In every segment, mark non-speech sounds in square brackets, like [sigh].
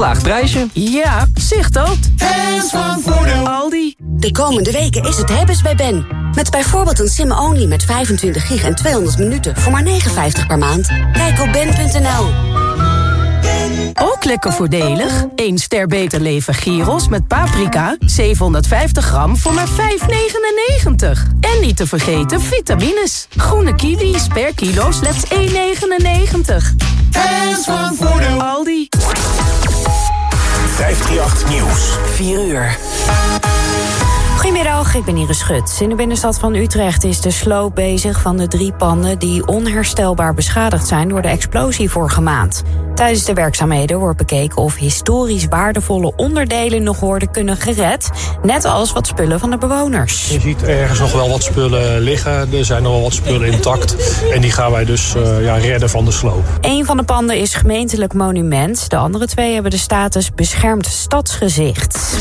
Laag prijsje. Ja, zicht dat. Hands van Voordeel. Aldi. De komende weken is het hebben's bij Ben. Met bijvoorbeeld een sim-only met 25 gig en 200 minuten voor maar 59 per maand. Kijk op ben.nl. Ook lekker voordelig. 1 ster beter leven gyros met paprika. 750 gram voor maar 5,99. En niet te vergeten vitamines. Groene kiwis per kilo slechts 1,99. Hands van Voordeel. Aldi. 538 Nieuws. 4 uur. Goedemiddag, ik ben Iris Schut. In de binnenstad van Utrecht is de sloop bezig van de drie panden... die onherstelbaar beschadigd zijn door de explosie vorige maand. Tijdens de werkzaamheden wordt bekeken of historisch waardevolle onderdelen... nog worden kunnen gered, net als wat spullen van de bewoners. Je ziet ergens nog wel wat spullen liggen. Er zijn nog wel wat spullen intact. En die gaan wij dus uh, ja, redden van de sloop. Een van de panden is gemeentelijk monument. De andere twee hebben de status beschermd stadsgezicht.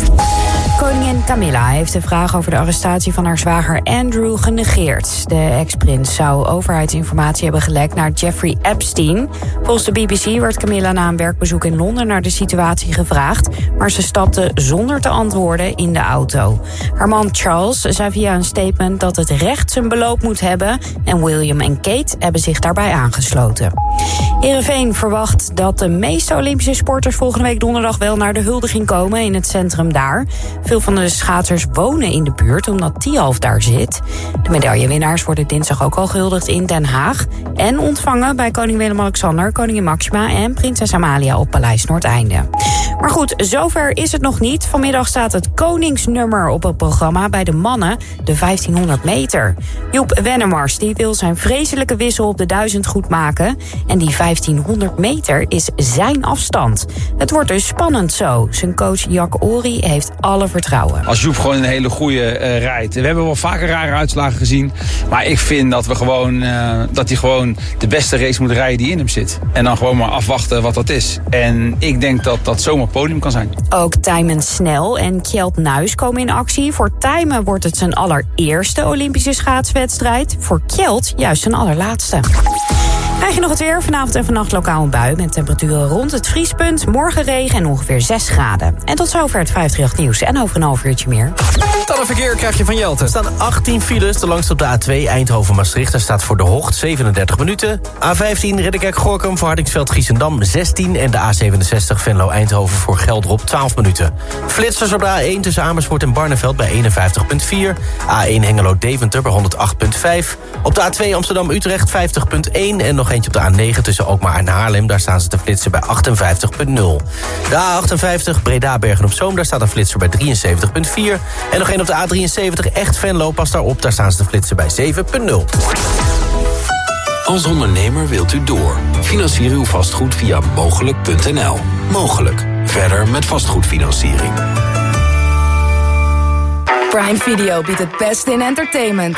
Koningin Camilla heeft de vraag over de arrestatie van haar zwager Andrew genegeerd. De ex-prins zou overheidsinformatie hebben gelekt naar Jeffrey Epstein. Volgens de BBC werd Camilla na een werkbezoek in Londen naar de situatie gevraagd, maar ze stapte zonder te antwoorden in de auto. Haar man Charles zei via een statement dat het recht zijn beloop moet hebben en William en Kate hebben zich daarbij aangesloten. Heerenveen verwacht dat de meeste Olympische sporters volgende week donderdag wel naar de huldiging komen in het centrum daar. Veel van de schaatsers wonen in de buurt omdat Tialf daar zit. De medaillewinnaars worden dinsdag ook al gehuldigd in Den Haag en ontvangen bij koning Willem-Alexander, koningin Maxima en prinses Amalia op Paleis Noordeinde. Maar goed, zover is het nog niet. Vanmiddag staat het koningsnummer op het programma bij de mannen, de 1500 meter. Joep Wennemars die wil zijn vreselijke wissel op de 1000 goed maken. En die 1500 meter is zijn afstand. Het wordt dus spannend zo. Zijn coach Jack Ori heeft alle vertrouwen. Als Joep gewoon een hele goede uh, rijdt. We hebben wel vaker rare uitslagen gezien. Maar ik vind dat, we gewoon, uh, dat hij gewoon de beste race moet rijden die in hem zit. En dan gewoon maar afwachten wat dat is. En ik denk dat dat zomaar podium kan zijn. Ook Tijmen Snel en Kjeld Nuis komen in actie. Voor Tijmen wordt het zijn allereerste Olympische schaatswedstrijd. Voor Kjeld juist zijn allerlaatste. Krijg je nog het weer? Vanavond en vannacht lokaal een bui met temperaturen rond het vriespunt. Morgen regen en ongeveer 6 graden. En tot zover het 538 nieuws. En over een half uurtje meer. Dan een verkeer krijg je van Jelte. Er staan 18 files. De langste op de A2 Eindhoven-Maastricht. Daar staat voor de Hocht 37 minuten. A15 Ridderkerk-Gorkum voor Hardingsveld-Giessendam 16. En de A67 Venlo-Eindhoven voor Geldrop 12 minuten. Flitsers op de A1 tussen Amersfoort en Barneveld bij 51,4. A1 Hengelo-Deventer bij 108,5. Op de A2 Amsterdam-Utrecht 50,1. En nog eentje op de A9 tussen Alkmaar en Haarlem. Daar staan ze te flitsen bij 58,0. De A58 Breda-Bergen-op-Zoom. Daar staat een flitser bij 73,4. En nog één op de A73 Echt Venlo. Pas daarop, daar staan ze te flitsen bij 7,0. Als ondernemer wilt u door. Financier uw vastgoed via mogelijk.nl. Mogelijk. Verder met vastgoedfinanciering. Prime Video biedt het beste in entertainment.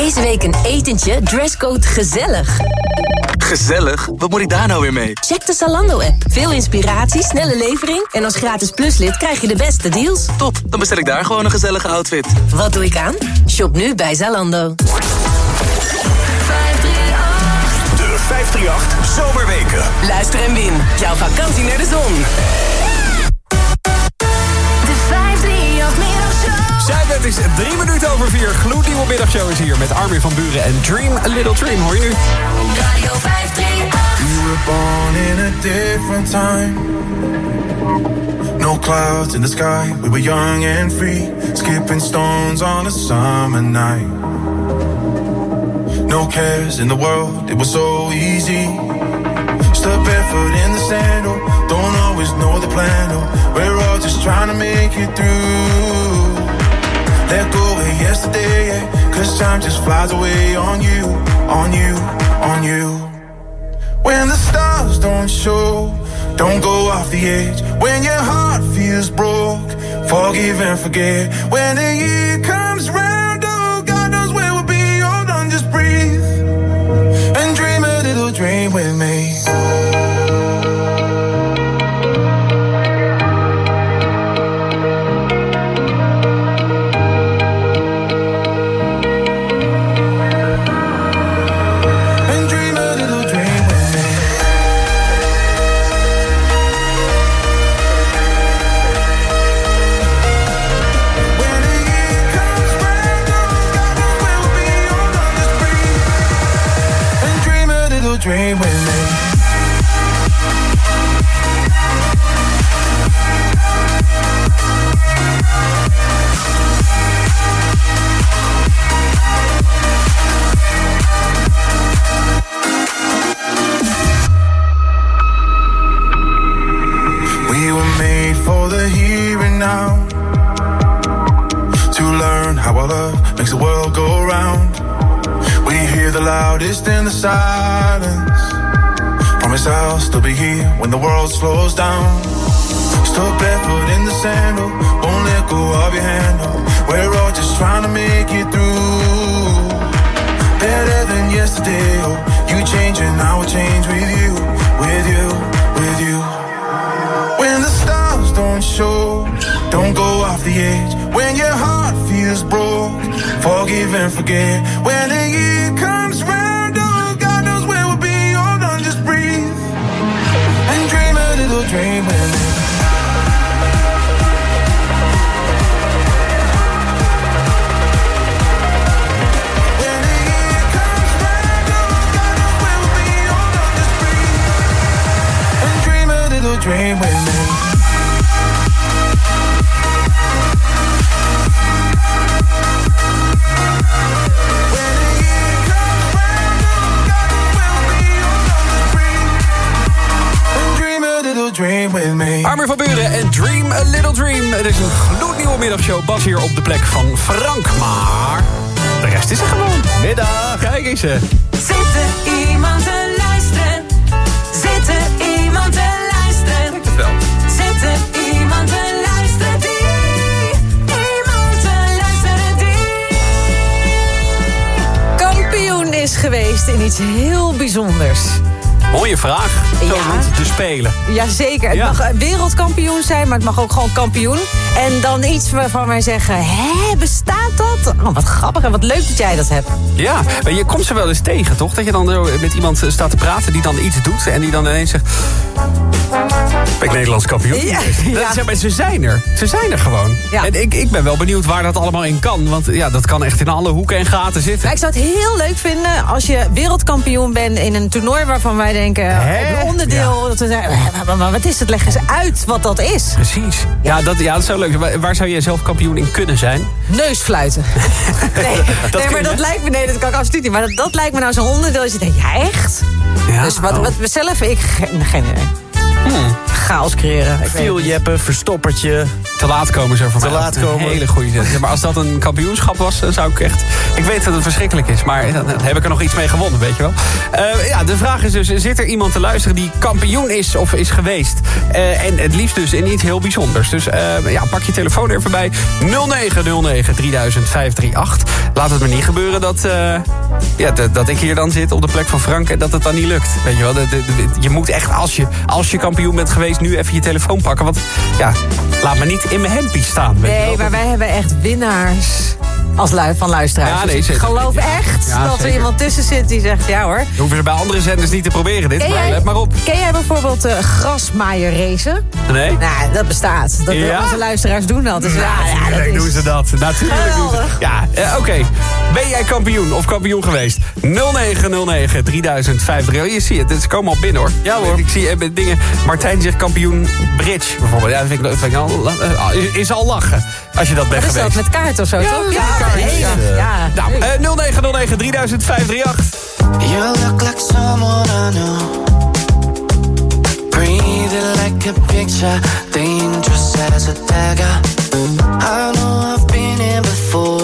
Deze week een etentje, dresscode gezellig. Gezellig? Wat moet ik daar nou weer mee? Check de Zalando-app. Veel inspiratie, snelle levering... en als gratis pluslid krijg je de beste deals. Top, dan bestel ik daar gewoon een gezellige outfit. Wat doe ik aan? Shop nu bij Zalando. 538 Zomerweken. Luister en win. Jouw vakantie naar de zon. Het is drie minuten over vier. Gloednieuwe middagshow is hier met Armin van Buren en Dream A Little Dream. Hoor je nu? Radio 538. We were born in a different time. No clouds in the sky. We were young and free. Skipping stones on a summer night. No cares in the world, it was so easy. Step barefoot in the sand, oh, don't always know the plan, oh. We're all just trying to make it through. Let go of yesterday, cause time just flies away on you, on you, on you. When the stars don't show, Don't go off the edge when your heart feels broke. Forgive and forget when the year comes round. Oh, God knows where we'll be. Hold on, just breathe and dream a little dream with me. A little dream with me. Slows down. Stuck barefoot in the sandal, won't let go of your handle. We're all just trying to make it through. Better than yesterday, oh, you change and I will change with you, with you, with you. When the stars don't show, don't go off the edge. When your heart feels broke, forgive and forget. When the year dream with me. And dream a little dream with me. Armin van Buren en Dream a Little Dream. Het is een gloednieuwe middagshow. Bas hier op de plek van Frank. Maar de rest is er gewoon. Middag. Kijk eens. hè. In iets heel bijzonders. Mooie vraag. Zo Ja. rond de Spelen. Jazeker, het Ja. mag wereldkampioen zijn, maar het mag ook gewoon kampioen. En dan iets waarvan wij zeggen, hè, bestaat dat? Oh, wat grappig en wat leuk dat jij dat hebt. Ja, je komt ze wel eens tegen, toch? Dat je dan zo met iemand eh, staat te praten die dan iets doet... en die dan ineens zegt... Ben ik Nederlands kampioen? Ja, Dat ja. zijn- maar ze zijn er. Ze zijn er gewoon. Ja. En ik, ik ben wel benieuwd waar dat allemaal in kan. Want ja, dat kan echt in alle hoeken en gaten zitten. Maar ik zou het heel leuk vinden als je wereldkampioen bent in een toernooi waarvan wij denken, Hè? een onderdeel, dat we zeggen, "Eh, maar, wat is het? Leg eens uit wat dat is. Precies. Ja, dat, ja, dat zou leuk zijn. Waar- zou jij zelf kampioen in kunnen zijn? Neusfluiten. [laughs] nee, nee kun maar dat lijkt me, nee, dat kan ik absoluut niet. Maar dat, dat lijkt me nou zo'n onderdeel. Dat je denkt, ja, echt? Ja, dus wat, oh. wat zelf, ik, geen idee. Hmm. Chaos creëren. Veel jeppen, verstoppertje. Te laat komen zo voor Te mij. laat Een komen. hele goede zet. Ja, maar als dat een kampioenschap was, dan zou ik echt... Ik weet dat het verschrikkelijk is, maar dan heb ik er nog iets mee gewonnen, weet je wel. Eh, ja, de vraag is dus, zit er iemand te luisteren die kampioen is of is geweest? Eh, en het liefst dus in iets heel bijzonders. Dus eh, ja, pak je telefoon er even bij. 0909 3000 538. Laat het me niet gebeuren dat, eh, ja, dat, dat ik hier dan zit op de plek van Frank... en dat het dan niet lukt. Weet je wel, De- de- de- je moet echt, als je, als je kampioen bent geweest... nu even je telefoon pakken, want ja, laat me niet in mijn hempie staan. Weet Nee, maar wij hebben echt winnaars als lui van luisteraars. Ja, Dus ik geloof Ja. echt Ja, dat er iemand tussen zit die zegt, ja hoor. Je hoeft er bij andere zenders niet te proberen dit, Ken maar jij, let maar op. ken jij bijvoorbeeld uh, grasmaaier racen? Nee? Nou, dat bestaat. Dat, Ja? Onze luisteraars doen dat. Dus, ja, ja, dat Natuurlijk is... doen ze dat. Natuurlijk doen ze. Ja, eh, oké. Ben jij kampioen of kampioen geweest? 0909 3050. Je ziet het, ze komen al binnen hoor. Ja hoor. Ik zie eh, dingen. Martijn zegt kampioen bridge bijvoorbeeld. Ja, dat vind ik, dat vind ik al, eh, is, is al lachen als je dat bent is dat, geweest. met kaart of zo, Ja, toch? ja, kaart. nee, Ja. ja. Nou, eh, 0909 300538. You look like someone I know. Breathing like a picture, dangerous as a dagger. I know I've been here before.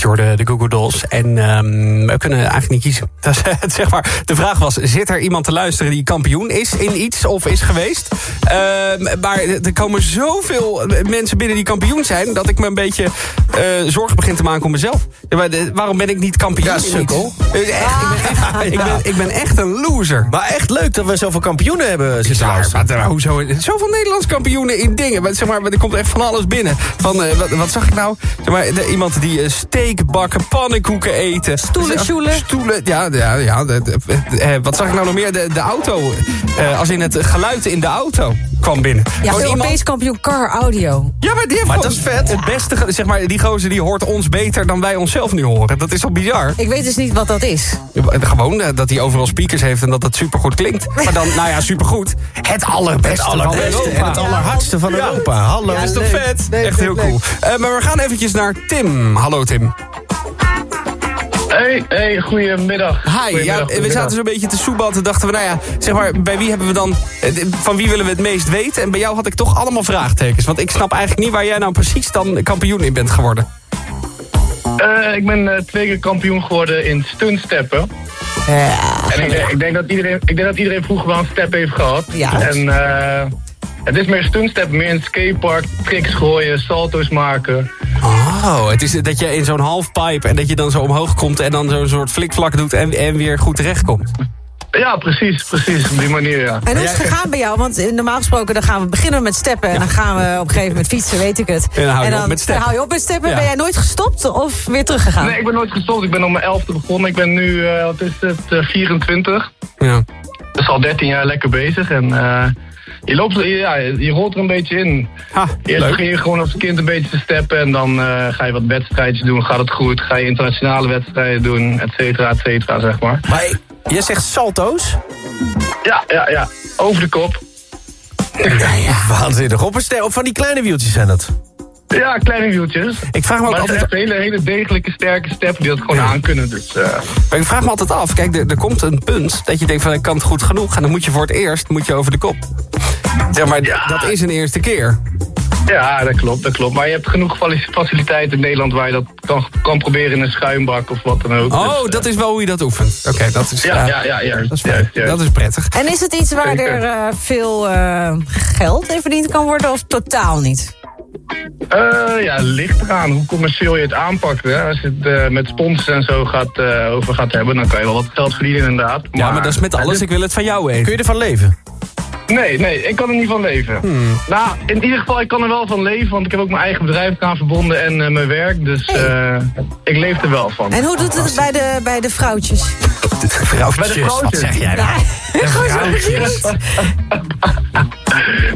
538 hoorde de Google Dolls. En ehm, we kunnen eigenlijk niet kiezen. [laughs] Dat is, zeg maar, de vraag was, zit er iemand te luisteren die kampioen is in iets of is geweest? Ehm, maar er komen zoveel mensen binnen die kampioen zijn... dat ik me een beetje eh, zorgen begin te maken om mezelf. Maar waarom ben ik niet kampioen Ja, in sukkel. ik, ben echt, [laughs] ik, ben, ik ben echt een loser. Maar echt leuk dat we zoveel kampioenen hebben zitten luisteren. maar, eh, hoezo? Zoveel Nederlands kampioenen in dingen. Maar, zeg maar, er komt echt van alles binnen. Van, eh, wat, wat zag ik nou? Zeg maar, de- iemand die eh, steak bakken, pannenkoeken eten. Stoelen, sjoelen. Stoelen, ja. ja, ja eh, wat zag ik nou nog meer? De, de auto. eh, als in het geluid in de auto kwam binnen. Ja, Europees kampioen car audio. ja, maar die heeft Maar dat is vet. Het beste, zeg maar, die gozer die hoort ons beter dan wij onszelf nu horen. Dat is toch bizar? Ik weet dus niet wat dat is. Gewoon eh, dat hij overal speakers heeft en dat het supergoed klinkt. Maar dan, nou ja, supergoed. Het allerbeste, Het allerbeste van Europa. en het allerhardste van Ja. Europa. Hallo. Dat is toch Leuk. vet? Leuk, Echt heel leuk, cool. Eh, maar we gaan eventjes naar Tim. Hallo Tim. Hey, hey, goedemiddag. Hi, ja, Goedemiddag, we zaten zo'n beetje te soebatten. Dachten we, nou ja, zeg maar, bij wie hebben we dan... eh, Van wie willen we het meest weten? En bij jou had ik toch allemaal vraagtekens. Want ik snap eigenlijk niet waar jij nou precies dan kampioen in bent geworden. Eh, ik ben eh, twee keer kampioen geworden in stuntsteppen. En ik, denk- ik, denk dat iedereen, ik denk dat iedereen vroeger wel een step heeft gehad. Ja. En eh, het is meer stuntsteppen, meer in het skatepark, tricks gooien, salto's maken. Oh, het is dat je in zo'n halfpipe en dat je dan zo omhoog komt... en dan zo'n soort flikvlak doet en, en weer goed terechtkomt. Ja, precies, precies, op die manier, ja. En hoe is het gegaan bij jou? Want eh, normaal gesproken dan gaan we beginnen met steppen. En dan gaan we op een gegeven moment fietsen, weet ik het. En dan hou je op met steppen. hou je op met steppen. Ja. Ben jij nooit gestopt of weer teruggegaan? Nee, ik ben nooit gestopt. Ik ben om mijn elfde begonnen. Ik ben nu, eh, wat is het, eh, 24. Ja. Dus al 13 jaar lekker bezig. En eh, je, loopt, ja, je rolt er een beetje in. Eerst begin je gewoon als kind een beetje te steppen. En dan eh, ga je wat wedstrijdjes doen. Gaat het goed? Ga je internationale wedstrijden doen? Et cetera, et cetera, zeg maar. Maar je zegt salto's? Ja, ja, ja. Over de kop. Waanzinnig. Op, een op van die kleine wieltjes zijn dat. Ja, kleine wieltjes. Ik vraag me ook maar het zijn altijd... echt hele, hele degelijke, sterke steppen die dat gewoon aan kunnen. Dus, eh, Maar ik vraag me altijd af, kijk, er, er komt een punt dat je denkt van ik kan het goed genoeg. En dan moet je voor het eerst moet je over de kop. Zeg maar, dat is een eerste keer. ja, dat klopt, dat klopt. Maar je hebt genoeg faciliteiten in Nederland waar je dat kan, kan proberen in een schuimbak of wat dan ook. Oh, Dus, dat is wel hoe je dat oefent. Oké, dat is... Ja, eh, ja, ja, juist, Dat is, fijn. juist, juist. dat is prettig. En is het iets waar Zeker. er eh, veel eh, geld in verdiend kan worden of totaal niet? Eh, ja, ligt eraan hoe commercieel je het aanpakt. Hè. Als je het eh, met sponsors en zo gaat, eh, over gaat hebben, dan kan je wel wat geld verdienen inderdaad. Ja, maar dat is met alles. Ik wil het van jou even. Kun je ervan leven? Nee, nee, ik kan er niet van leven. Hmm. Nou, in ieder geval, ik kan er wel van leven, want ik heb ook mijn eigen bedrijf eraan verbonden en eh, mijn werk. Dus eh, ik leef er wel van. En hoe doet het bij de, bij de vrouwtjes? Vrouwtjes, Bij de vrouwtjes. wat zeg jij nou? Vrouwtjes. [laughs]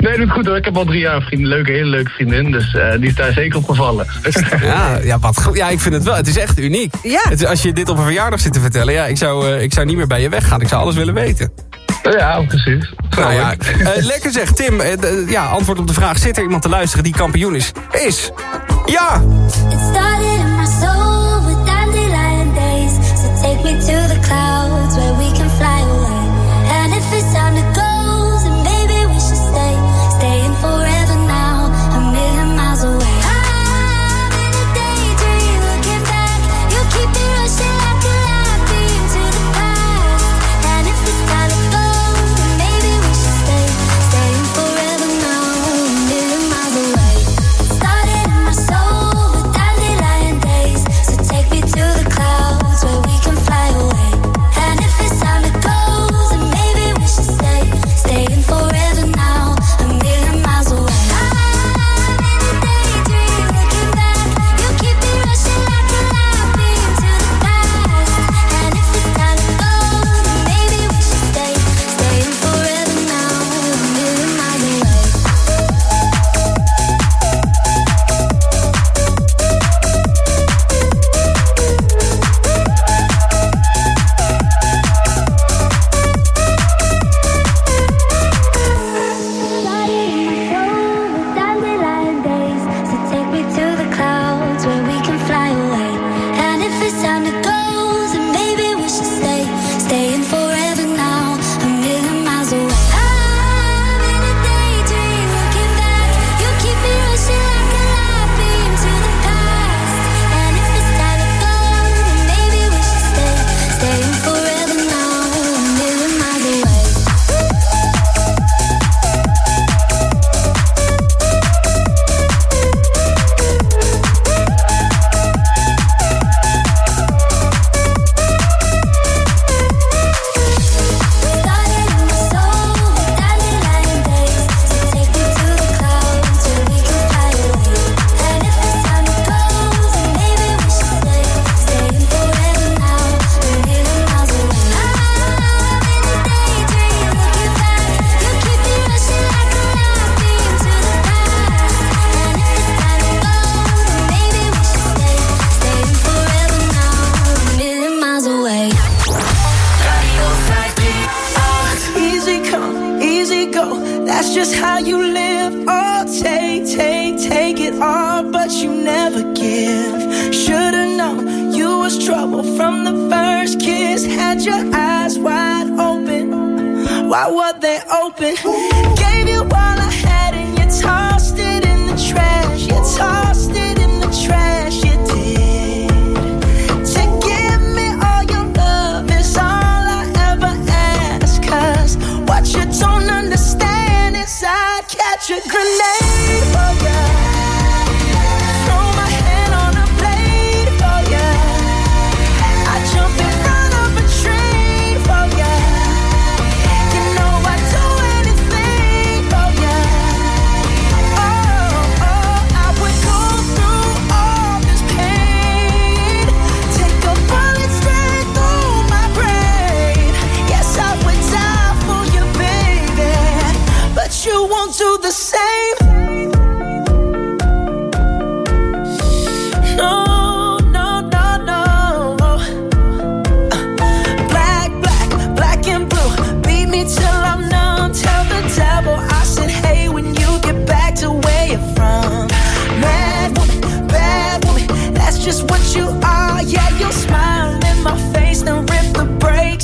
Nee, doet goed hoor. Ik heb al drie jaar een vriend, leuke, hele leuke vriendin, dus eh, die is daar zeker op gevallen. [laughs] Ja, ja, wat goed. ja, ik vind het wel. Het is echt uniek. Ja. Het, als je dit op een verjaardag zit te vertellen, ja, ik zou, eh, ik zou niet meer bij je weggaan. Ik zou alles willen weten. Ja, precies. Nou ja, eh, lekker zeg. Tim, ja, antwoord op de vraag. Zit er iemand te luisteren die kampioen is? Is. Ja. It started in my soul with dandelion days. So take me to I'd catch a grenade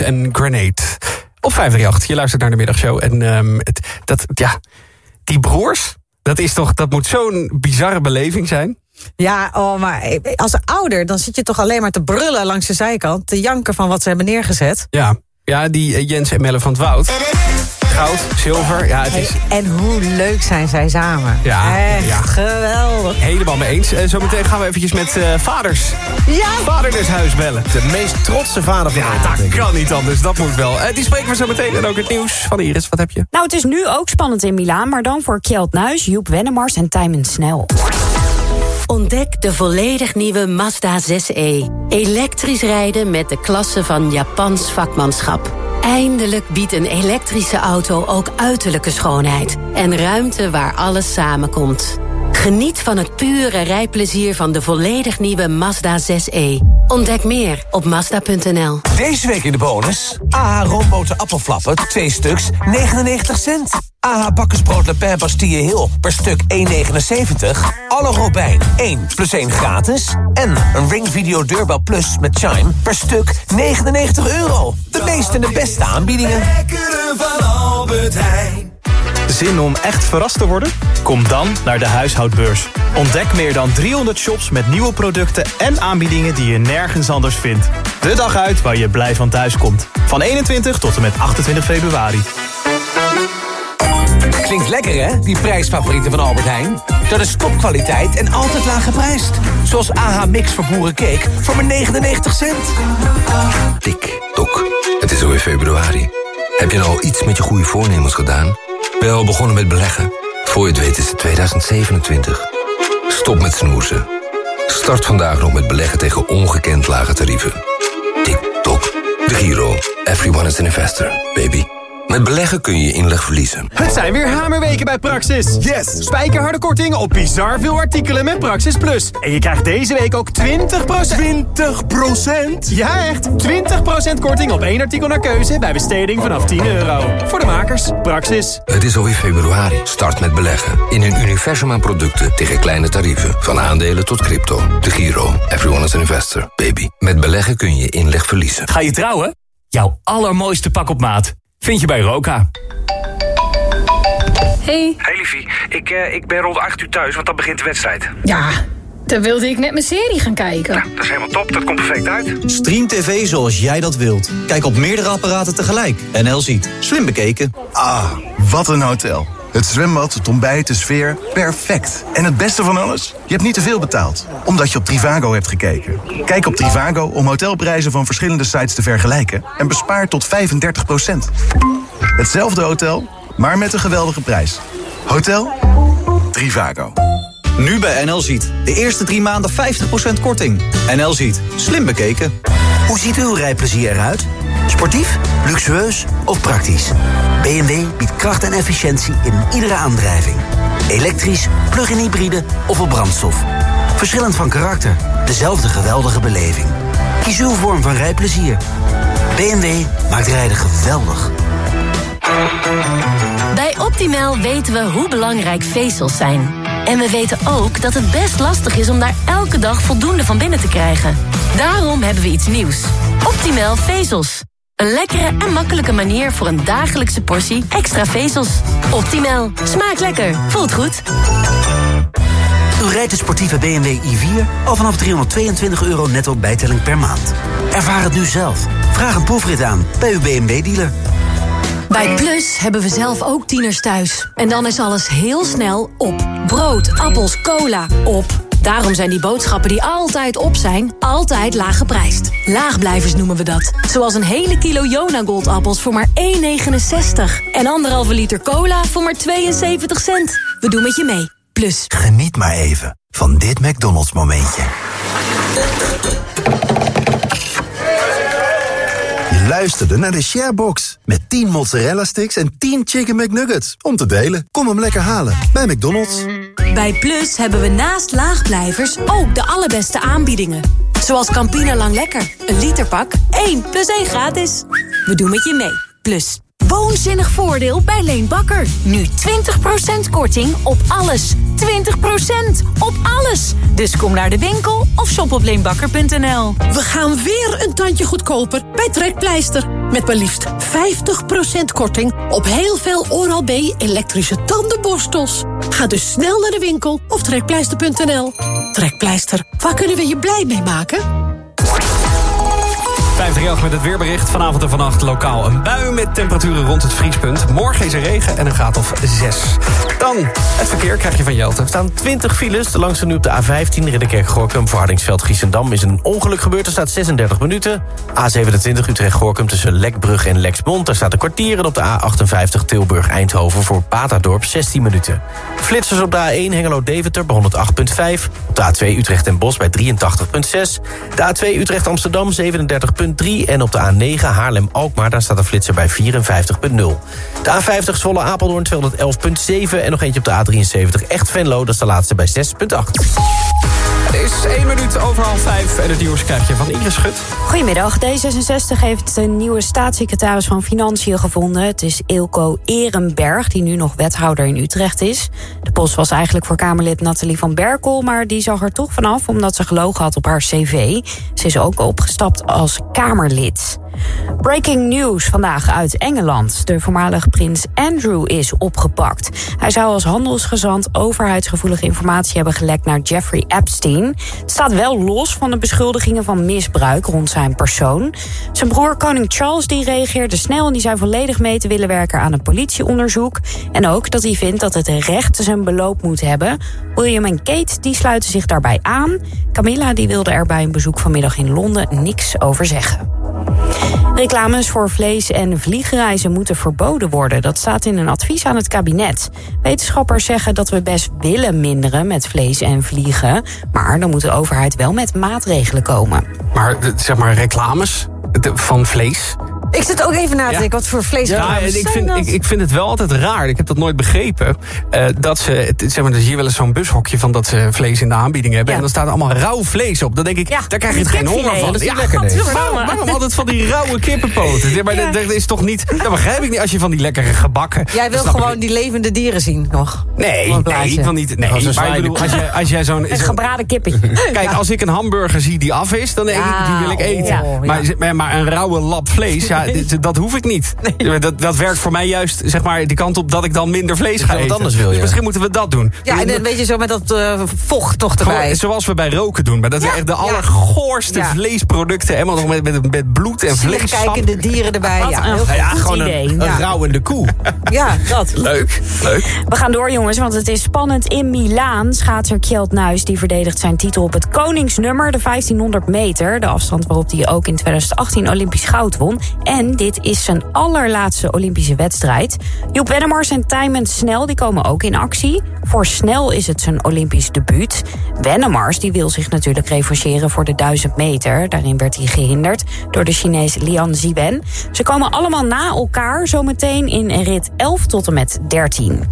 En Grenade. Op 538, je luistert naar de middagshow. En ehm, het, dat, ja, die broers, dat, is toch, dat moet zo'n bizarre beleving zijn. Ja, oh, maar als ouder, dan zit je toch alleen maar te brullen langs de zijkant. Te janken van wat ze hebben neergezet. Ja, ja die eh, Jens en Melle van het Woud. Goud, zilver, ja, het is... Hey, en hoe leuk zijn zij samen. Ja, Echt ja. geweldig. Helemaal mee eens. En zometeen gaan we eventjes met eh, vaders. Ja. Vader des huis bellen. De meest trotse vader van Ja, denk dat kan niet anders. Dat moet wel. Eh, die spreken we zo meteen. En ook het nieuws van Iris. Wat heb je? Nou, het is nu ook spannend in Milaan, maar dan voor Kjeld Nuis, Joep Wennemars en Tijmen Snel. Ontdek de volledig nieuwe Mazda 6e. Elektrisch rijden met de klasse van Japans vakmanschap. Eindelijk biedt een elektrische auto ook uiterlijke schoonheid. En ruimte waar alles samenkomt. Geniet van het pure rijplezier van de volledig nieuwe Mazda 6e. Ontdek meer op Mazda.nl. Deze week in de bonus. AH roomboten appelflappen, 2 stuks, 99 cent. AH bakkersbrood Le Pen Bastille Hill per stuk 1,79. Alle Robijn 1 plus 1 gratis. En een Ring Video Deurbel Plus met Chime per stuk 99 euro. De meeste en de beste aanbiedingen. van Albert Heijn. Zin om echt verrast te worden? Kom dan naar de huishoudbeurs. Ontdek meer dan 300 shops met nieuwe producten en aanbiedingen die je nergens anders vindt. De dag uit waar je blij van thuis komt. Van 21 tot en met 28 februari. Klinkt lekker hè, die prijsfavorieten van Albert Heijn? Dat is topkwaliteit en altijd laag geprijsd. Zoals AH Mix voor boerencake voor maar 99 cent. Tik, tok. Het is alweer februari. Heb je al iets met je goede voornemens gedaan? Ben je al begonnen met beleggen? Voor je het weet is het 2027. Stop met snoezen. Start vandaag nog met beleggen tegen ongekend lage tarieven. Tik, tok. De Giro. Everyone is an investor, baby. Met beleggen kun je je inleg verliezen. Het zijn weer hamerweken bij Praxis. Yes! Spijkerharde korting op bizar veel artikelen met Praxis Plus. En je krijgt deze week ook 20%... 20%? Ja, echt! 20% korting op één artikel naar keuze bij besteding vanaf 10 euro. Voor de makers, Praxis. Het is alweer februari. Start met beleggen. In een universum aan producten tegen kleine tarieven. Van aandelen tot crypto. De Giro. Everyone is an investor, baby. Met beleggen kun je je inleg verliezen. Ga je trouwen? Jouw allermooiste pak op maat vind je bij Roka. Hey. Hey liefie, ik, uh, ik ben rond 8 uur thuis, want dan begint de wedstrijd. Ja, dan wilde ik net mijn serie gaan kijken. Ja, dat is helemaal top, dat komt perfect uit. Stream TV zoals jij dat wilt. Kijk op meerdere apparaten tegelijk. NL ziet. Slim bekeken. Ah, wat een hotel. Het zwembad, het ontbijt, de sfeer, perfect. En het beste van alles? Je hebt niet te veel betaald, omdat je op Trivago hebt gekeken. Kijk op Trivago om hotelprijzen van verschillende sites te vergelijken... en bespaar tot 35% Hetzelfde hotel, maar met een geweldige prijs. Hotel Trivago. Nu bij NL Ziet. De eerste drie maanden 50% korting. NL Ziet. Slim bekeken. Hoe ziet uw rijplezier eruit? Sportief, luxueus of praktisch? BMW biedt kracht en efficiëntie in iedere aandrijving. Elektrisch, plug-in hybride of op brandstof. Verschillend van karakter, dezelfde geweldige beleving. Kies uw vorm van rijplezier. BMW maakt rijden geweldig. Bij Optimal weten we hoe belangrijk vezels zijn. En we weten ook dat het best lastig is om daar elke dag voldoende van binnen te krijgen. Daarom hebben we iets nieuws. Optimal vezels. Een lekkere en makkelijke manier voor een dagelijkse portie extra vezels. Optimal. Smaakt lekker. Voelt goed. U rijdt de sportieve BMW i4 al vanaf 322 euro netto bijtelling per maand. Ervaar het nu zelf. Vraag een proefrit aan bij uw BMW-dealer. Bij Plus hebben we zelf ook tieners thuis. En dan is alles heel snel op. Brood, appels, cola, op. Daarom zijn die boodschappen die altijd op zijn, altijd laag geprijsd. Laagblijvers noemen we dat. Zoals een hele kilo Jona Goldappels voor maar 1,69. En anderhalve liter cola voor maar 72 cent. We doen met je mee. Plus. Geniet maar even van dit McDonald's momentje. Je luisterde naar de Sharebox. Met 10 mozzarella sticks en 10 chicken McNuggets. Om te delen. Kom hem lekker halen bij McDonald's. Bij Plus hebben we naast laagblijvers ook de allerbeste aanbiedingen. Zoals Campina Lang Lekker. Een literpak, 1 plus 1 gratis. We doen met je mee. Plus. Woonzinnig voordeel bij Leen Bakker. Nu 20% korting op alles. 20% op alles. Dus kom naar de winkel of shop op leenbakker.nl. We gaan weer een tandje goedkoper bij Trekpleister. Met maar liefst 50% korting op heel veel Oral-B elektrische tandenborstels. Ga dus snel naar de winkel of trekpleister.nl. Trekpleister, waar kunnen we je blij mee maken? 538 met het weerbericht. Vanavond en vannacht lokaal een bui met temperaturen rond het vriespunt. Morgen is er regen en een graad of 6. Dan het verkeer krijg je van Jelte. Er staan 20 files. De langste nu op de A15 Ridderkerk-Gorkum voor Hardingsveld Giesendam is een ongeluk gebeurd. Er staat 36 minuten. A27 Utrecht-Gorkum tussen Lekbrug en Lexmond. Daar staat een kwartier. En op de A58 Tilburg-Eindhoven voor Batadorp 16 minuten. Flitsers op de A1 Hengelo-Deventer bij 108.5. Op de A2 Utrecht en Bos bij 83.6. De A2 Utrecht-Amsterdam 37. 3 en op de A9 Haarlem-Alkmaar, daar staat een flitser bij 54.0. De A50 Zwolle Apeldoorn 211.7 en nog eentje op de A73 Echt Venlo, dat is de laatste bij 6.8. Het is 1 minuut over half 5 en het nieuws krijg je van Iris Schut. Goedemiddag. D66 heeft een nieuwe staatssecretaris van Financiën gevonden. Het is Ilko Ehrenberg, die nu nog wethouder in Utrecht is. De post was eigenlijk voor Kamerlid Nathalie van Berkel... maar die zag er toch vanaf omdat ze gelogen had op haar cv. Ze is ook opgestapt als Kamerlid. Breaking news vandaag uit Engeland. De voormalige prins Andrew is opgepakt. Hij zou als handelsgezant overheidsgevoelige informatie hebben gelekt naar Jeffrey Epstein. Het staat wel los van de beschuldigingen van misbruik rond zijn persoon. Zijn broer koning Charles die reageerde snel en die zei volledig mee te willen werken aan een politieonderzoek. En ook dat hij vindt dat het recht zijn beloop moet hebben. William en Kate die sluiten zich daarbij aan. Camilla die wilde er bij een bezoek vanmiddag in Londen niks over zeggen. Reclames voor vlees- en vliegreizen moeten verboden worden. Dat staat in een advies aan het kabinet. Wetenschappers zeggen dat we best willen minderen met vlees en vliegen. Maar dan moet de overheid wel met maatregelen komen. Maar zeg maar reclames van vlees. Ik zit ook even na te Ja. denken, wat voor vlees Ja, en ik vind, ik, ik vind het wel altijd raar. Ik heb dat nooit begrepen. eh, dat ze, het- zeg maar, dus hier wel eens zo'n bushokje van dat ze vlees in de aanbieding hebben. En dan staat er allemaal rauw vlees op. Dan denk ik, daar krijg je het geen honger van. Dat is Ja, lekker, nee. waarom, waarom altijd van die rauwe kippenpoten? Ja, maar dat, dat is toch niet. Dat begrijp ik niet als je van die lekkere gebakken. Jij wil gewoon die levende dieren zien nog. Nee, nee, ik wil niet. Nee, maar ik bedoel, als jij, als jij zo'n. [laughs] Een gebraden kippetje. [laughs] Kijk, als ik een hamburger zie die af is, dan denk ik, die wil ik eten. Maar, maar een rauwe lap vlees, ja, dit- dat hoef ik niet. Dat, dat werkt voor mij juist, zeg maar, die kant op dat ik dan minder vlees ga wat eten. anders wil, Dus ja. misschien moeten we dat doen. Ja, en dan weet je zo met dat eh, vocht toch Gewoon erbij. zoals we bij roken doen. Maar dat Ja, is echt de allergoorste Ja. vleesproducten. Helemaal nog met, met, met bloed en vlees. kijkende dieren erbij. Wat Ja, een heel. Ja, gewoon idee. een, een Ja. rauwende koe. [laughs] Ja, dat. Leuk, leuk. We gaan door, jongens, want het is spannend in Milaan. Schaatser Kjeld Nuis die verdedigt zijn titel op het koningsnummer, de 1500 meter. De afstand waarop hij ook in 2018 Olympisch goud won. En dit is zijn allerlaatste Olympische wedstrijd. Joep Wennemars en Tijmen Snel die komen ook in actie. Voor Snel is het zijn Olympisch debuut. Wennemars die wil zich natuurlijk revancheren voor de 1000 meter. Daarin werd hij gehinderd door de Chinees Lian Ziben. Ze komen allemaal na elkaar zometeen in rit 11 tot en met 13.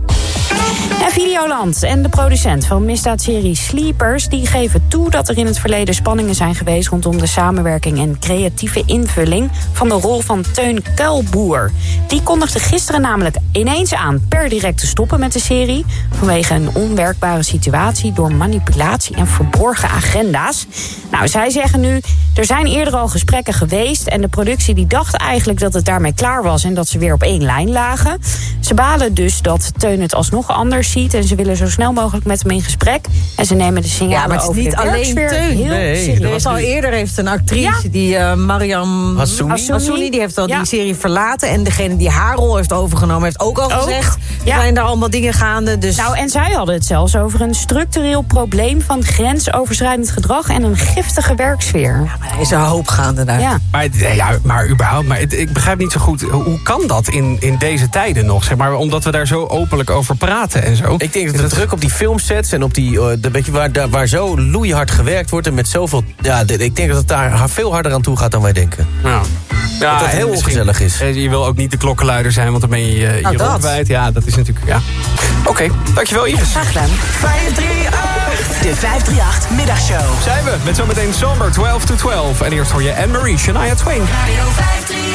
En Videoland en de producent van misdaadserie Sleepers... die geven toe dat er in het verleden spanningen zijn geweest... rondom de samenwerking en creatieve invulling... van de rol van Teun Kuilboer. Die kondigde gisteren namelijk ineens aan... per direct te stoppen met de serie... vanwege een onwerkbare situatie... door manipulatie en verborgen agenda's. Nou, zij zeggen nu... er zijn eerder al gesprekken geweest... en de productie die dacht eigenlijk dat het daarmee klaar was... en dat ze weer op één lijn lagen. Ze balen dus dat Teun het alsnog anders ziet... en ze willen zo snel mogelijk met hem in gesprek. En ze nemen de signalen Ja, maar het is niet alleen Teun. heel Nee, serieus. dat was al eerder heeft een actrice, die eh Mariam Hassouni. Hassouni, die heeft al Ja. die serie verlaten. En degene die haar rol heeft overgenomen, heeft ook al Ook, gezegd... ja. er zijn daar allemaal dingen gaande. Dus Nou, en zij hadden het zelfs over een structureel probleem... van grensoverschrijdend gedrag en een giftige werksfeer. er is een hoop gaande daar. Ja. Maar, ja, maar überhaupt, maar het- ik begrijp niet zo goed, hoe kan dat in, in deze tijden nog? Zeg maar, omdat we daar zo openlijk over praten en zo. Ik denk dat de druk op die filmsets en op die... eh, de, weet je, waar, daar- waar zo loeihard gewerkt wordt en met zoveel... Ja, de- ik denk dat het daar veel harder aan toe gaat dan wij denken. Ja. Dat het heel ongezellig is. eh, Je wil ook niet de klokkenluider zijn, want dan ben je je, Nou, je kwijt. Ja, dat is natuurlijk... Ja. Oké, dankjewel Iris. Graag gedaan. 538, de 538 Middagshow. Zijn we met zometeen Somber 12 to 12. En eerst hoor je Anne-Marie, Shania Twain.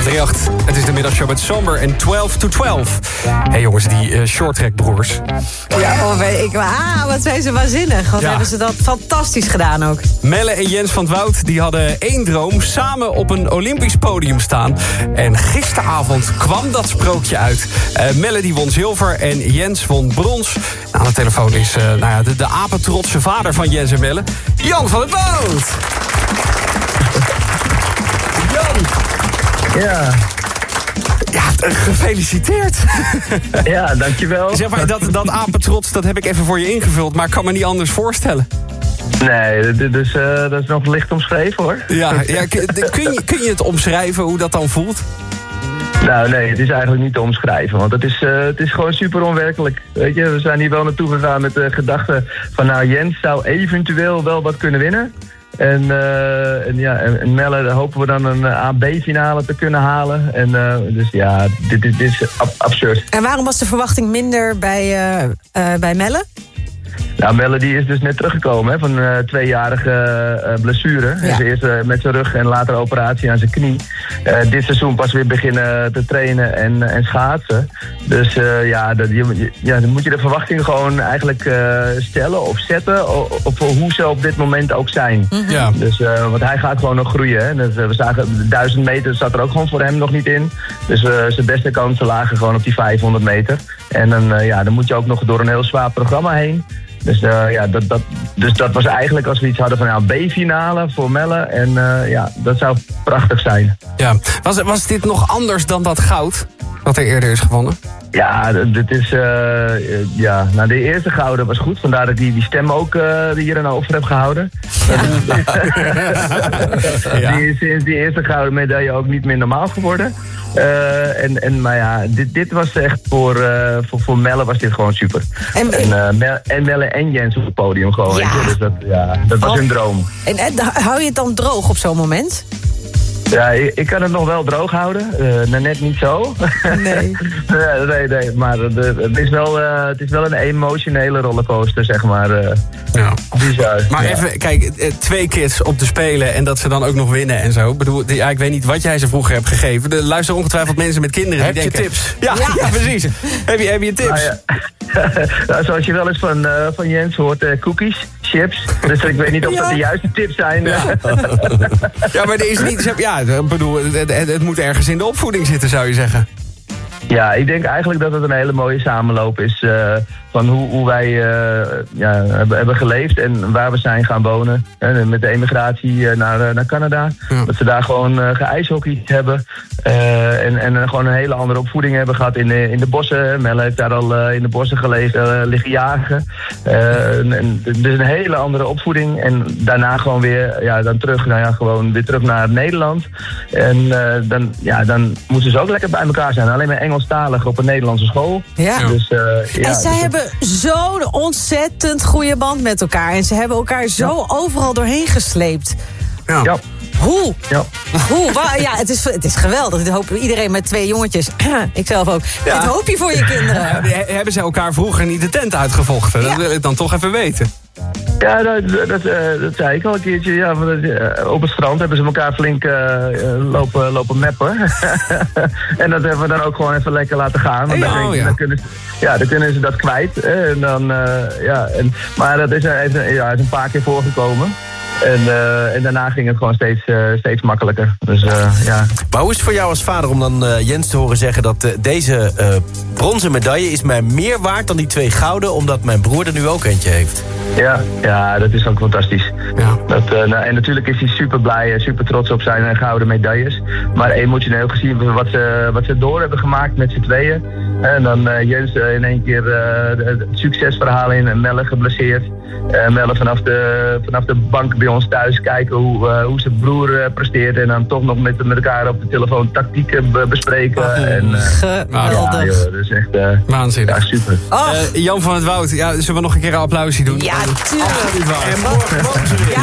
538. Het is de middagshow met Somber en 12 to 12. Hé hey jongens, die uh, shorttrack broers. Ja, oh, ik, ah, wat zijn ze waanzinnig. Wat Ja. hebben ze dat fantastisch gedaan ook. Melle en Jens van het Woud die hadden één droom... samen op een Olympisch podium staan. En gisteravond kwam dat sprookje uit. Eh, Melle die won zilver en Jens won brons. Aan de telefoon is eh, nou ja, de, de apetrotse vader van Jens en Melle... Jan van het Woud. Ja. Ja, gefeliciteerd. Ja, dankjewel. Zeg maar, dat, dat apetrots, dat heb ik even voor je ingevuld... maar ik kan me niet anders voorstellen. Nee, is, eh, dat is nog licht omschreven hoor. Ja, ja kun, kun je, kun je het omschrijven hoe dat dan voelt? Nou nee, het is eigenlijk niet te omschrijven. Want het is, eh, het is gewoon super onwerkelijk. Weet je, we zijn hier wel naartoe gegaan met de gedachte van... nou, Jens zou eventueel wel wat kunnen winnen. En, eh, en, ja, en, Melle hopen we dan een eh, A-B-finale te kunnen halen. En, eh, dus ja, dit, dit, is ab- absurd. En waarom was de verwachting minder bij, eh, bij Melle? Nou, die is dus net teruggekomen hè, van een eh, tweejarige eh, blessure. Dus eerst eh, met zijn rug en later operatie aan zijn knie. Eh, dit seizoen pas weer beginnen te trainen en, en schaatsen. Dus eh, ja, dat, je, ja, dan moet je de verwachtingen gewoon eigenlijk eh, stellen of zetten. Op hoe ze op dit moment ook zijn. Ja. Dus, eh, want hij gaat gewoon nog groeien. Hè. Dus, we zagen, de 1000 meter zat er ook gewoon voor hem nog niet in. Dus eh, zijn beste kansen lagen gewoon op die 500 meter. En dan, eh, ja, dan moet je ook nog door een heel zwaar programma heen. Dus, eh, ja, dat, dat, dus dat was eigenlijk als we iets hadden van nou, B-finale voor Melle. En eh, ja, dat zou prachtig zijn. Ja. Was, was dit nog anders dan dat goud wat er eerder is gewonnen? Ja, dit is. eh, eh, ja, nou, de eerste gouden was goed. Vandaar dat ik die, die stem ook eh hier en over heb gehouden. [laughs] die is sinds die eerste gouden medaille ook niet meer normaal geworden. Eh, en, en, maar ja, dit, dit was echt voor, eh, voor, voor Melle was dit gewoon super. En, eh, Mel- en Melle en Jens op het podium gewoon. Ja. Dus dat, ja, dat was Oh. hun droom. En, en hou je het dan droog op zo'n moment? Ja, ik, kan het nog wel droog houden. eh, nou, net niet zo. Nee. [laughs] nee, nee, nee, maar de- het, is wel, eh, het is wel een emotionele rollercoaster, zeg maar. eh Ja. bizar. Maar Ja. even, kijk, twee kids op de Spelen en dat ze dan ook nog winnen en zo. Ik bedoel, ja, ik weet niet wat jij ze vroeger hebt gegeven. Er luisteren ongetwijfeld mensen met kinderen Heb die je denken... tips? Ja, [laughs] ja. precies. Heb je, heb je tips? Nou ja. [laughs] nou, zoals je wel eens van, eh, van Jens hoort, eh, cookies, chips. Dus ik weet niet of dat de juiste tips zijn. Ja. Ja, maar er is niet... ze- Ik bedoel, het, het, het moet ergens in de opvoeding zitten, zou je zeggen. Ja, ik denk eigenlijk dat het een hele mooie samenloop is eh, van hoe, hoe wij eh, ja, hebben, hebben geleefd en waar we zijn gaan wonen. Hè, met de emigratie eh, naar, eh, naar Canada. Dat ze daar gewoon uh, geijshockeyd hebben. eh, en en gewoon een hele andere opvoeding hebben gehad in de, in de bossen. Melle heeft daar al eh, in de bossen gelegen, eh, liggen jagen. Eh, en, en, dus een hele andere opvoeding. En daarna gewoon weer ja, dan terug, nou ja, gewoon weer terug naar Nederland. En eh, dan, ja, dan moeten ze ook lekker bij elkaar zijn. Alleen maar Engelstalig op een Nederlandse school. Ja. Dus, eh, ja, en zij dus- hebben zo'n ontzettend goede band met elkaar. En ze hebben elkaar zo overal doorheen gesleept. Ja. Hoe? Ja. Hoe? Ja, het is, het is geweldig. Dit hoop iedereen met twee jongetjes. [clears throat] Ikzelf ook. Ja. Dit hoop je voor je kinderen. Hebben ze elkaar vroeger niet de tent uitgevochten? Dat wil ik dan toch even weten. Ja, dat, dat, eh, dat zei ik al een keertje. Ja, eh, op het strand hebben ze elkaar flink eh, lopen, lopen meppen. [laughs] en dat hebben we dan ook gewoon even lekker laten gaan. Want Ja, dan, denk oh ik, ja. dan, kunnen ze, ja, dan kunnen ze dat kwijt. hè. En dan, eh, ja, en, maar dat is, er- is, ja, is een paar keer voorgekomen. En, eh, en daarna ging het gewoon steeds, eh, steeds makkelijker. Dus eh, ja. Maar hoe is het voor jou als vader om dan Jens te horen zeggen... dat deze bronzen medaille is mij meer waard dan die twee gouden... omdat mijn broer er nu ook eentje heeft? Ja, ja, dat is ook fantastisch. Dat, eh, nou, en natuurlijk is hij super blij en super trots op zijn gouden medailles. Maar emotioneel gezien wat ze, wat ze door hebben gemaakt met z'n tweeën. En dan Jens in één keer het succesverhaal in en Melle geblesseerd. Melle vanaf de, vanaf de bank bij ons thuis kijken hoe, eh, hoe zijn broer eh, presteert. En dan toch nog met, met elkaar op de telefoon tactieken be- bespreken. en, eh, Geweldig. Ja, joh, dat is echt eh, Waanzinnig. ja, super. Oh. Eh, Jan van het Woud, ja, zullen we nog een keer een applausje doen? Ja, Absoluut tuurlijk. waar. En morgen. Ja,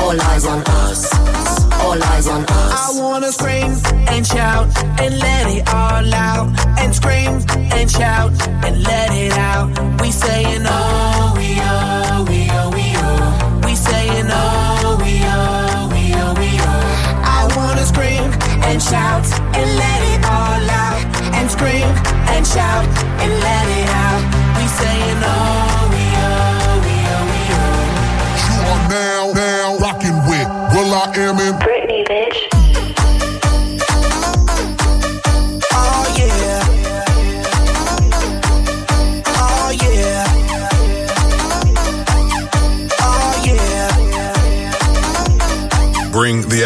All eyes on us. All eyes on us. I wanna scream and shout and let it all out. And scream and shout and let it out. We saying oh, we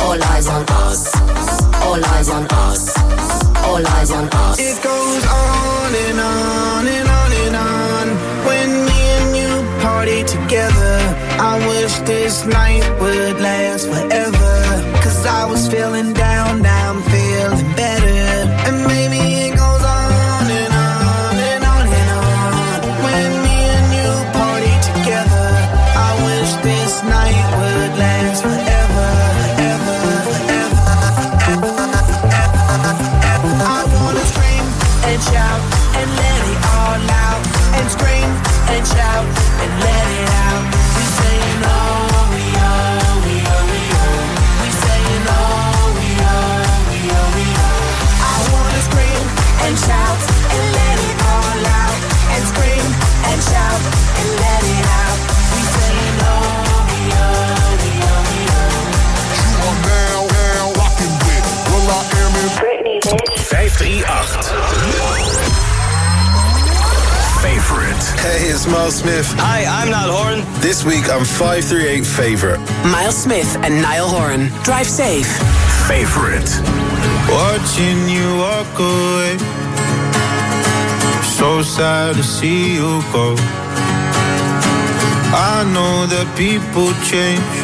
all eyes on us. All eyes on us. All eyes on us. It goes on and on and on and on. When me and you party together, I wish this night would last forever. Cause I was feeling down, now 538 favorite. Miles Smith and Niall Horan. Drive safe. Favorite. Watching you walk away. So sad to see you go. I know that people change.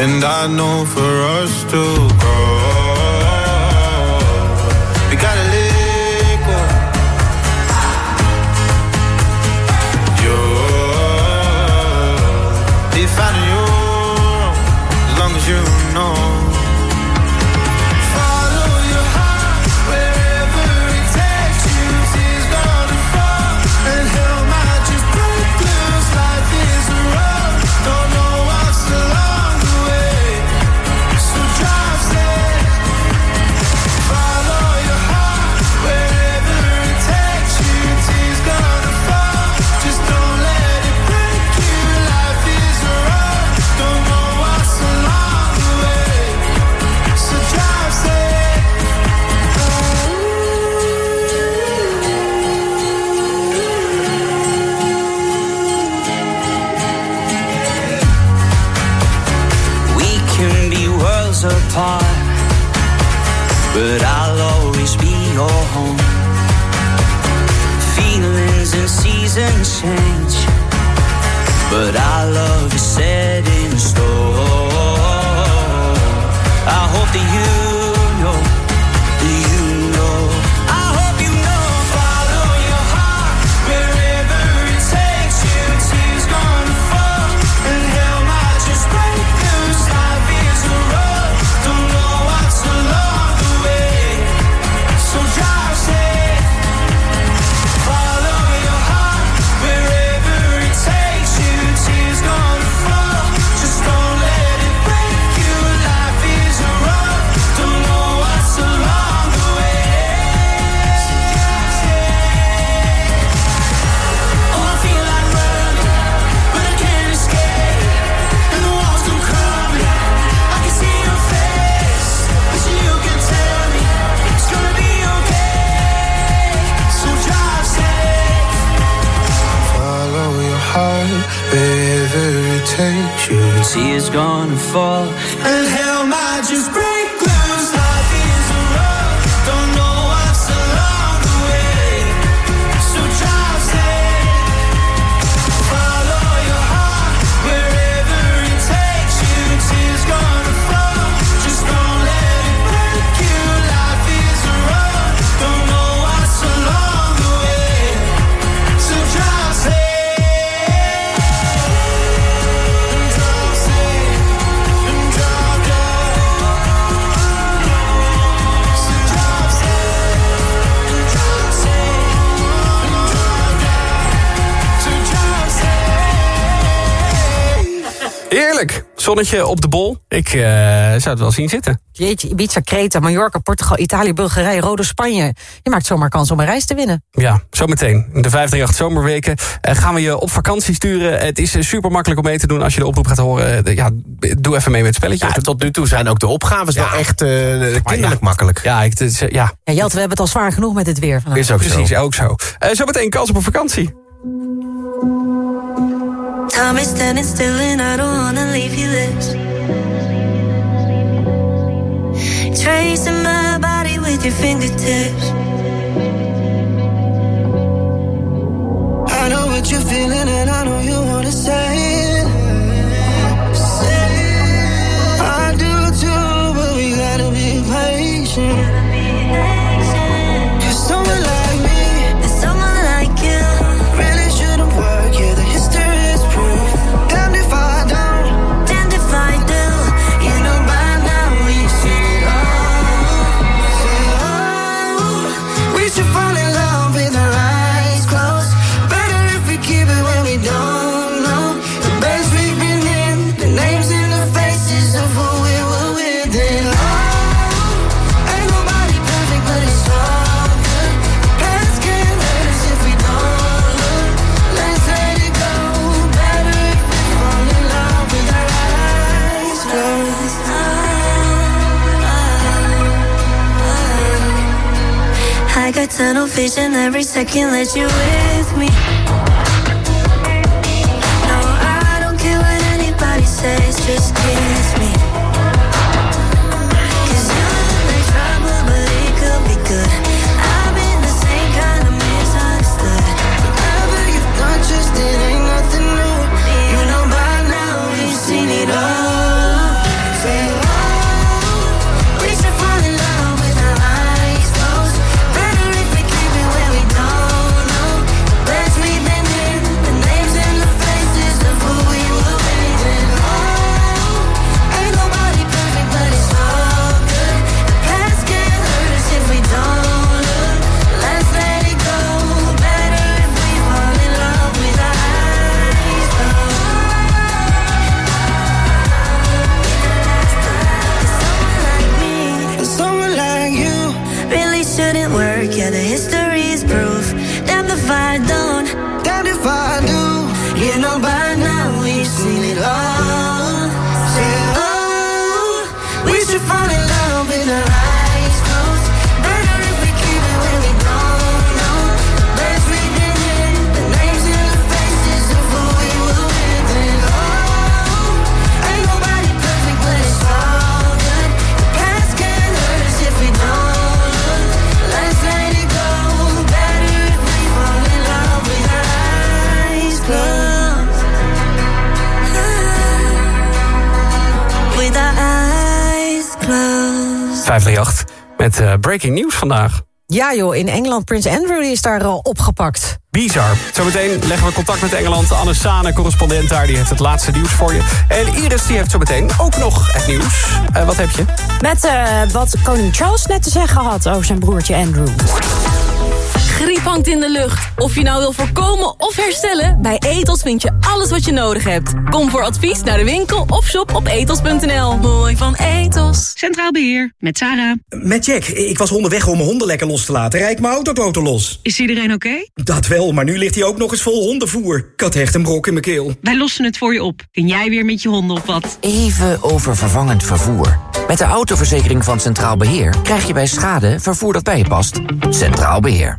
And I know for us to grow. Zonnetje op de bol. Ik eh, zou het wel zien zitten. Jeetje, Ibiza, Creta, Mallorca, Portugal, Italië, Bulgarije, Rode Spanje. Je maakt zomaar kans om een reis te winnen. Ja, zometeen. In de 538 zomerweken eh, gaan we je op vakantie sturen. Het is eh, super makkelijk om mee te doen als je de oproep gaat horen. De- ja, doe even mee met het spelletje. Ja, tot nu toe zijn ook de opgaves wel echt eh, kinderlijk makkelijk. Ja, ik, het eh, ja. Ja, Jelte, we hebben het al zwaar genoeg met dit weer. vandaag. Is ook zo. precies, ook zo. Zometeen kans op een vakantie. Time is standing still and I don't wanna leave you this. Tracing my body with your fingertips. I know what you're feeling and I know you wanna say it. Say it. I do too, but we gotta be patient. I got tunnel vision every second that you're with me. No, I don't care what anybody says, just kiss me. 538 met eh, breaking news vandaag. Ja joh, in Engeland, Prins Andrew die is daar al opgepakt. Bizar. Zometeen leggen we contact met Engeland. Anne Sane, correspondent daar, die heeft het laatste nieuws voor je. En Iris die heeft zometeen ook nog het nieuws. Eh, wat heb je? Met eh, wat koning Charles net te zeggen had over zijn broertje Andrew. Griep hangt in de lucht. Of je nou wil voorkomen of herstellen, bij Etos vind je alles wat je nodig hebt. Kom voor advies naar de winkel of shop op etos.nl. Mooi van Etos. Centraal Beheer, met Sarah. Met Jack. Ik was onderweg om mijn honden lekker los te laten. Rijd mijn autoboten los. Is iedereen oké? Dat wel, maar nu ligt hij ook nog eens vol hondenvoer. Ik had echt een brok in mijn keel. Wij lossen het voor je op. Kun jij weer met je honden op wat? Even over vervangend vervoer. Met de autoverzekering van Centraal Beheer krijg je bij schade vervoer dat bij je past. Centraal Beheer.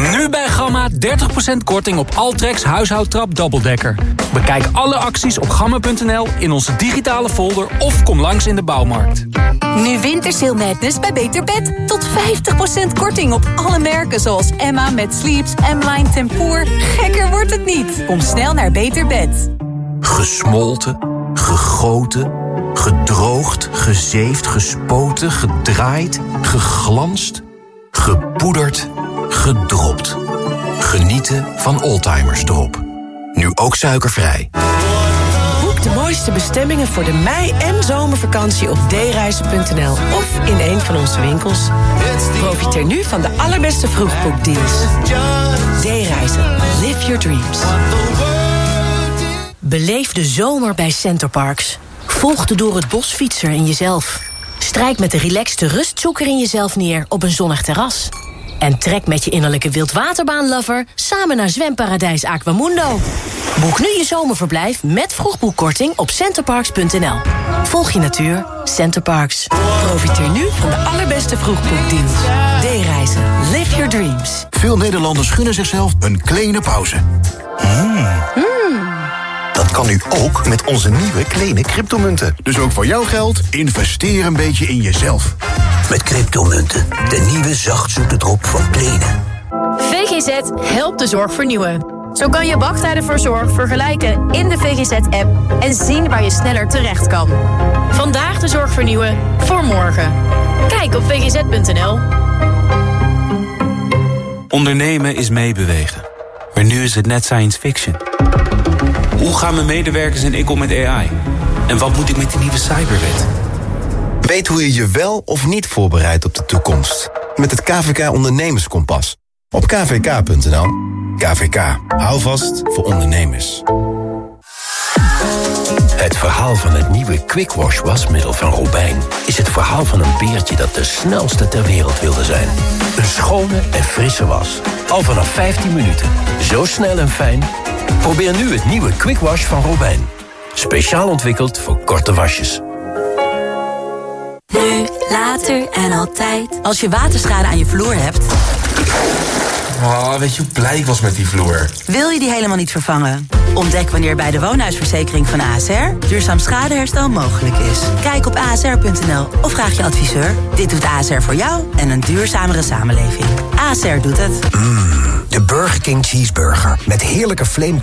Nu bij Gamma 30% korting op Altrex huishoudtrap dubbeldekker. Bekijk alle acties op gamma.nl in onze digitale folder of kom langs in de bouwmarkt. Nu Wintersale Madness bij Beter Bed. Tot 50% korting op alle merken zoals Emma met Sleeps, M-Line Tempoor. Gekker wordt het niet. Kom snel naar Beter Bed. Gesmolten, gegoten, gedroogd, gezeefd, gespoten, gedraaid, geglanst, gepoederd, gedropt. Genieten van Oldtimers Drop. Nu ook suikervrij. Boek de mooiste bestemmingen voor de mei- en zomervakantie op dereizen.nl of in een van onze winkels. Profiteer nu van de allerbeste vroegboekdeals. D-reizen. Live your dreams. Beleef de zomer bij Centerparks. Volg de door het bos fietser in jezelf. Strijk met de relaxte rustzoeker in jezelf neer op een zonnig terras. En trek met je innerlijke wildwaterbaanlover samen naar zwemparadijs Aquamundo. Boek nu je zomerverblijf met vroegboekkorting op centerparks.nl. Volg je natuur, Centerparks. Profiteer nu van de allerbeste vroegboekdeals. D-reizen. Live your dreams. Veel Nederlanders gunnen zichzelf een kleine pauze. Dat kan nu ook met onze nieuwe kleine cryptomunten. Dus ook voor jouw geld, investeer een beetje in jezelf. Met cryptomunten, de nieuwe zachtzoete drop van Kleene. VGZ helpt de zorg vernieuwen. Zo kan je wachttijden voor zorg vergelijken in de VGZ-app en zien waar je sneller terecht kan. Vandaag de zorg vernieuwen voor morgen. Kijk op vgz.nl. Ondernemen is meebewegen. Maar nu is het net science fiction. Hoe gaan mijn medewerkers en ik om met AI? En wat moet ik met die nieuwe cyberwet? Weet hoe je je wel of niet voorbereidt op de toekomst. Met het KVK Ondernemerskompas. Op kvk.nl. KVK. Hou vast voor ondernemers. Het verhaal van het nieuwe Quick Wash wasmiddel van Robijn... is het verhaal van een beertje dat de snelste ter wereld wilde zijn. Een schone en frisse was. Al vanaf 15 minuten. Zo snel en fijn. Probeer nu het nieuwe Quick Wash van Robijn. Speciaal ontwikkeld voor korte wasjes. Nu, later en altijd. Als je waterschade aan je vloer hebt, Oh, weet je hoe blij ik was met die vloer? wil je die helemaal niet vervangen. Ontdek wanneer bij de woonhuisverzekering van ASR duurzaam schadeherstel mogelijk is. Kijk op asr.nl of vraag je adviseur. Dit doet ASR voor jou en een duurzamere samenleving. ASR doet het. De Burger King Cheeseburger. Met heerlijke flame